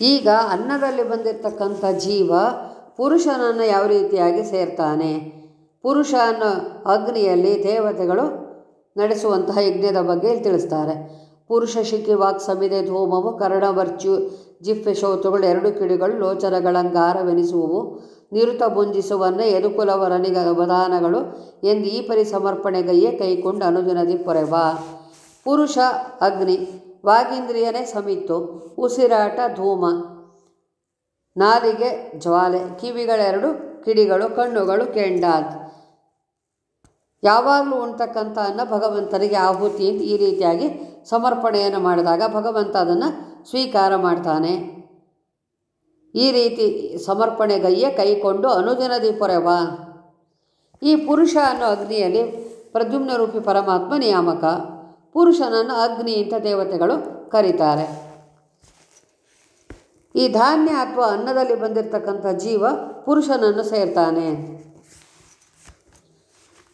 ಈಗ ಅನ್ನದಲ್ಲಿ ಬಂದಿರತಕ್ಕಂಥ ಜೀವ ಪುರುಷನನ್ನು ಯಾವ ರೀತಿಯಾಗಿ ಸೇರ್ತಾನೆ? ಪುರುಷ ಅನ್ನೋ ಅಗ್ನಿಯಲ್ಲಿ ದೇವತೆಗಳು ನಡೆಸುವಂತಹ ಯಜ್ಞದ ಬಗ್ಗೆ ತಿಳಿಸ್ತಾರೆ. ಪುರುಷ ಶಿಖಿ, ವಾಕ್ ಸಮಿದೆ ಧೂಮವು ಕರ್ಣವರ್ಚು ಜಿಫ್ಫೆ, ಶೋತುಗಳು, ಎರಡು ಕಿಡಿಗಳು ಲೋಚನಗಳಂಗಾರವೆನಿಸುವವು ನಿರುತ ಬುಂಜಿಸುವನ್ನೇ ಯದುಕುಲವರನಿಗ ಅವಧಾನಗಳು ಎಂದು ಈ ಪರಿಸಮರ್ಪಣೆಗೈಯೇ ಕೈಕೊಂಡು ಅನುದಿನದಿ ಪೊರೆವ ಪುರುಷ ಅಗ್ನಿ. ವಾಗೀಂದ್ರಿಯನೇ ಸಮಿತ್ತು, ಉಸಿರಾಟ ಧೂಮ, ನಾಲಿಗೆ ಜ್ವಾಲೆ, ಕಿವಿಗಳೆರಡು, ಕಿಡಿಗಳು, ಕಣ್ಣುಗಳು ಕೆಂಡಾದ್. ಯಾವಾಗಲೂ ಉಣ್ತಕ್ಕಂಥ ಅನ್ನ ಭಗವಂತನಿಗೆ ಆಹುತಿ ಅಂತ ಈ ರೀತಿಯಾಗಿ ಸಮರ್ಪಣೆಯನ್ನು ಮಾಡಿದಾಗ ಭಗವಂತ ಅದನ್ನು ಸ್ವೀಕಾರ ಮಾಡ್ತಾನೆ. ಈ ರೀತಿ ಸಮರ್ಪಣೆಗೈಯೇ ಕೈಕೊಂಡು ಅನುದಿನದಿ ಪೊರೆವ ಈ ಪುರುಷ ಅನ್ನೋ ಅಗ್ನಿಯಲ್ಲಿ ಪ್ರದ್ಯುಮ್ನ ರೂಪಿ ಪರಮಾತ್ಮ ನಿಯಾಮಕ. ಪುರುಷನನ್ನು ಅಗ್ನಿ ಅಂತ ದೇವತೆಗಳು ಕರೀತಾರೆ. ಈ ಧಾನ್ಯ ಅಥವಾ ಅನ್ನದಲ್ಲಿ ಬಂದಿರತಕ್ಕಂಥ ಜೀವ ಪುರುಷನನ್ನು ಸೇರ್ತಾನೆ.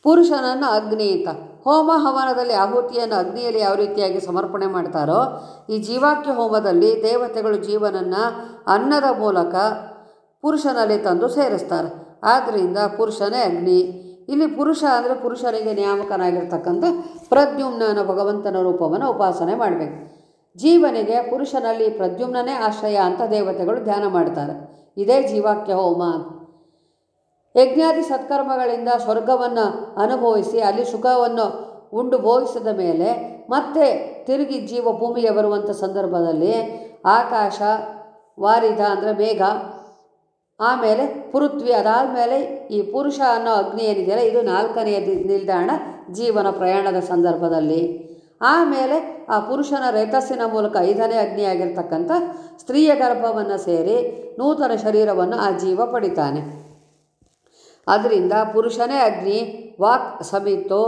ಪುರುಷನನ್ನು ಅಗ್ನಿ ಅಂತ. ಹೋಮ ಹವನದಲ್ಲಿ ಆಹುತಿಯನ್ನು ಅಗ್ನಿಯಲ್ಲಿ ಯಾವ ರೀತಿಯಾಗಿ ಸಮರ್ಪಣೆ ಮಾಡ್ತಾರೋ, ಈ ಜೀವಾಕ್ಯ ಹೋಮದಲ್ಲಿ ದೇವತೆಗಳು ಜೀವನನ್ನು ಅನ್ನದ ಮೂಲಕ ಪುರುಷನಲ್ಲಿ ತಂದು ಸೇರಿಸ್ತಾರೆ. ಆದ್ದರಿಂದ ಪುರುಷನೇ ಅಗ್ನಿ. ಇಲ್ಲಿ ಪುರುಷ ಅಂದರೆ ಪುರುಷರಿಗೆ ನಿಯಾಮಕನಾಗಿರ್ತಕ್ಕಂಥ ಪ್ರದ್ಯುಮ್ನ ಭಗವಂತನ ರೂಪವನ್ನು ಉಪಾಸನೆ ಮಾಡಬೇಕು. ಜೀವನಿಗೆ ಪುರುಷನಲ್ಲಿ ಪ್ರದ್ಯುಮ್ನೇ ಆಶ್ರಯ ಅಂತ ದೇವತೆಗಳು ಧ್ಯಾನ ಮಾಡ್ತಾರೆ. ಇದೇ ಜೀವಾಕ್ಯ ಹೋಮ ಯಜ್ಞಾದಿ ಸತ್ಕರ್ಮಗಳಿಂದ ಸ್ವರ್ಗವನ್ನು ಅನುಭವಿಸಿ ಅಲ್ಲಿ ಸುಖವನ್ನು ಉಂಡು ಭೋಗಿಸಿದ ಮೇಲೆ ಮತ್ತೆ ತಿರುಗಿ ಜೀವ ಭೂಮಿಗೆ ಬರುವಂಥ ಸಂದರ್ಭದಲ್ಲಿ ಆಕಾಶ ವಾರಿದ ಅಂದರೆ ಮೇಘ ಆಮೇಲೆ ಪೃಥ್ವಿ ಅದಾದಮೇಲೆ ಈ ಪುರುಷ ಅನ್ನೋ ಅಗ್ನಿ ಏನಿದೆಯಲ್ಲ ಇದು ನಾಲ್ಕನೆಯ ನಿಲ್ದಾಣ ಜೀವನ ಪ್ರಯಾಣದ ಸಂದರ್ಭದಲ್ಲಿ. ಆಮೇಲೆ ಆ ಪುರುಷನ ರೇತಸ್ಸಿನ ಮೂಲಕ ಐದನೇ ಅಗ್ನಿಯಾಗಿರ್ತಕ್ಕಂಥ ಸ್ತ್ರೀಯ ಗರ್ಭವನ್ನು ಸೇರಿ ನೂತನ ಶರೀರವನ್ನು ಆ ಜೀವ ಪಡಿತಾನೆ. ಅದರಿಂದ ಪುರುಷನೇ ಅಗ್ನಿ, ವಾಕ್ ಸಮಿತ್ತು,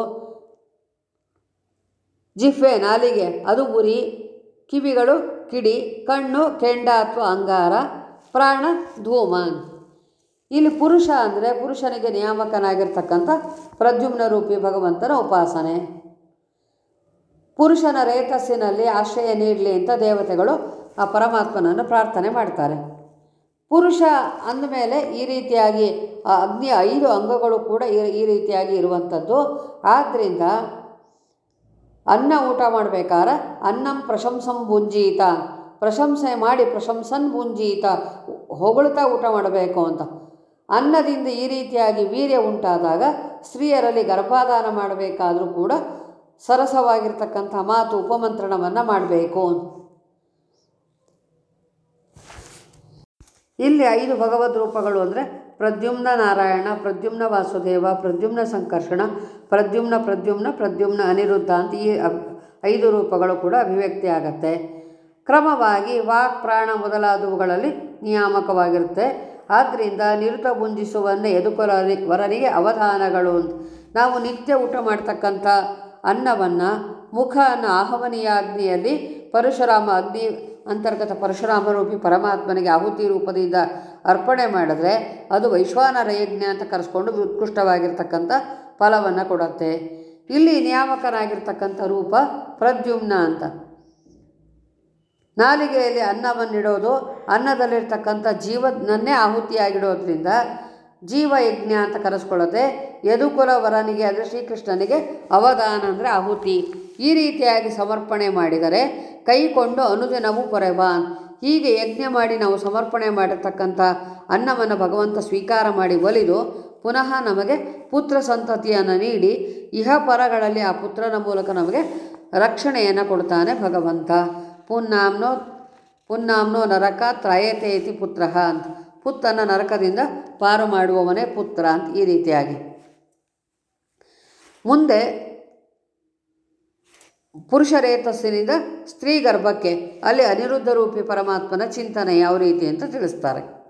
ಜಿಫೆ, ನಾಲಿಗೆ ಅದು ಉರಿ ಕಿವಿಗಳು, ಕಿಡಿ, ಕಣ್ಣು, ಕೆಂಡ ಅಥವಾ ಅಂಗಾರ ಪ್ರಾಣ ಧೂಮ ಇಲ್ಲಿ ಪುರುಷ ಅಂದರೆ ಪುರುಷನಿಗೆ ನಿಯಾಮಕನಾಗಿರ್ತಕ್ಕಂಥ ಪ್ರದ್ಯುಮ್ನ ರೂಪಿ ಭಗವಂತನ ಉಪಾಸನೆ. ಪುರುಷನ ರೇತಸ್ಸಿನಲ್ಲಿ ಆಶ್ರಯ ನೀಡಲಿ ಅಂತ ದೇವತೆಗಳು ಆ ಪರಮಾತ್ಮನನ್ನು ಪ್ರಾರ್ಥನೆ ಮಾಡ್ತಾರೆ. ಪುರುಷ ಅಂದಮೇಲೆ ಈ ರೀತಿಯಾಗಿ ಆ ಅಗ್ನಿಯ ಐದು ಅಂಗಗಳು ಕೂಡ ಈ ಈ ರೀತಿಯಾಗಿ ಇರುವಂಥದ್ದು. ಆದ್ದರಿಂದ ಅನ್ನ ಊಟ ಮಾಡಬೇಕಾದ್ರೆ ಅನ್ನಂ ಪ್ರಶಂಸಂ ಭುಂಜೀತ. ಪ್ರಶಂಸೆ ಮಾಡಿ ಪ್ರಶಂಸನ್ ಮುಂಜೀತ ಹೊಗಳ್ತಾ ಊಟ ಮಾಡಬೇಕು ಅಂತ. ಅನ್ನದಿಂದ ಈ ರೀತಿಯಾಗಿ ವೀರ್ಯ ಉಂಟಾದಾಗ ಸ್ತ್ರೀಯರಲ್ಲಿ ಗರ್ಭಾಧಾನ ಮಾಡಬೇಕಾದರೂ ಕೂಡ ಸರಸವಾಗಿರ್ತಕ್ಕಂಥ ಮಾತು ಉಪಮಂತ್ರಣವನ್ನು ಮಾಡಬೇಕು ಇಲ್ಲಿ ಐದು ಭಗವದ್ ರೂಪಗಳು ಅಂದರೆ ಪ್ರದ್ಯುಮ್ನ ನಾರಾಯಣ, ಪ್ರದ್ಯುಮ್ನ ವಾಸುದೇವ, ಪ್ರದ್ಯುಮ್ನ ಸಂಕರ್ಷಣ, ಪ್ರದ್ಯುಮ್ನ ಪ್ರದ್ಯುಮ್ನ ಪ್ರದ್ಯುಮ್ನ ಅನಿರುದ್ಧ ಅಂತ ಈ ಐದು ರೂಪಗಳು ಕೂಡ ಅಭಿವ್ಯಕ್ತಿ ಆಗತ್ತೆ. ಕ್ರಮವಾಗಿ ವಾಕ್ ಪ್ರಾಣ ಮೊದಲಾದವುಗಳಲ್ಲಿ ನಿಯಾಮಕವಾಗಿರುತ್ತೆ. ಆದ್ದರಿಂದ ನಿರುತ ಭುಂಜಿಸುವನ್ನೇ ಎದುಕೊಲರಿ ವರರಿಗೆ ಅವಧಾನಗಳು ನಾವು ನಿತ್ಯ ಊಟ ಮಾಡ್ತಕ್ಕಂಥ ಅನ್ನವನ್ನು, ಮುಖ ಅನ್ನೋ ಆಹವನೀಯ ಅಗ್ನಿಯಲ್ಲಿ ಪರಶುರಾಮ ಅಗ್ನಿ, ಅಂತರ್ಗತ ಪರಶುರಾಮ ರೂಪಿ ಪರಮಾತ್ಮನಿಗೆ ಆಹುತಿ ರೂಪದಿಂದ ಅರ್ಪಣೆ ಮಾಡಿದ್ರೆ ಅದು ವೈಶ್ವಾನರ ಯಜ್ಞ ಅಂತ ಕರೆಸ್ಕೊಂಡು ಉತ್ಕೃಷ್ಟವಾಗಿರ್ತಕ್ಕಂಥ ಫಲವನ್ನು ಕೊಡುತ್ತೆ. ಇಲ್ಲಿ ನಿಯಾಮಕನಾಗಿರ್ತಕ್ಕಂಥ ರೂಪ ಪ್ರದ್ಯುಮ್ನ ಅಂತ. ನಾಲಿಗೆಯಲ್ಲಿ ಅನ್ನವನ್ನಿಡೋದು ಅನ್ನದಲ್ಲಿರ್ತಕ್ಕಂಥ ಜೀವನನ್ನೇ ಆಹುತಿಯಾಗಿಡೋದ್ರಿಂದ ಜೀವಯಜ್ಞ ಅಂತ ಕರೆಸ್ಕೊಳ್ಳುತ್ತೆ. ಯದುಕುಲ ವರನಿಗೆ ಅಂದರೆ ಶ್ರೀಕೃಷ್ಣನಿಗೆ ಅವಧಾನ ಅಂದರೆ ಆಹುತಿ. ಈ ರೀತಿಯಾಗಿ ಸಮರ್ಪಣೆ ಮಾಡಿದರೆ ಕೈಕೊಂಡು ಅನುದಿನವೂ ಪೊರೆವಾನ್ ಹೀಗೆ ಯಜ್ಞ ಮಾಡಿ ನಾವು ಸಮರ್ಪಣೆ ಮಾಡಿರ್ತಕ್ಕಂಥ ಅನ್ನವನ್ನು ಭಗವಂತ ಸ್ವೀಕಾರ ಮಾಡಿ ಒಲಿದು ಪುನಃ ನಮಗೆ ಪುತ್ರ ಸಂತತಿಯನ್ನು ನೀಡಿ ಇಹ ಪರಗಳಲ್ಲಿ ಆ ಪುತ್ರನ ಮೂಲಕ ನಮಗೆ ರಕ್ಷಣೆಯನ್ನು ಕೊಡ್ತಾನೆ ಭಗವಂತ. ಪುನ್ನಾಮ್ನೋ ಪುನ್ನಾಮ್ನೋ ನರಕ ತ್ರಯತೆ ಇತಿ ಪುತ್ರ ಅಂತ. ಪುತ್ತನ ನರಕದಿಂದ ಪಾರು ಮಾಡುವವನೇ ಪುತ್ರ ಅಂತ ಈ ರೀತಿಯಾಗಿ. ಮುಂದೆ ಪುರುಷರೇತಸ್ಸಿನಿಂದ ಸ್ತ್ರೀ ಗರ್ಭಕ್ಕೆ ಅಲ್ಲಿ ಅನಿರುದ್ಧ ರೂಪಿ ಪರಮಾತ್ಮನ ಚಿಂತನೆ ಯಾವ ರೀತಿ ಅಂತ ತಿಳಿಸ್ತಾರೆ.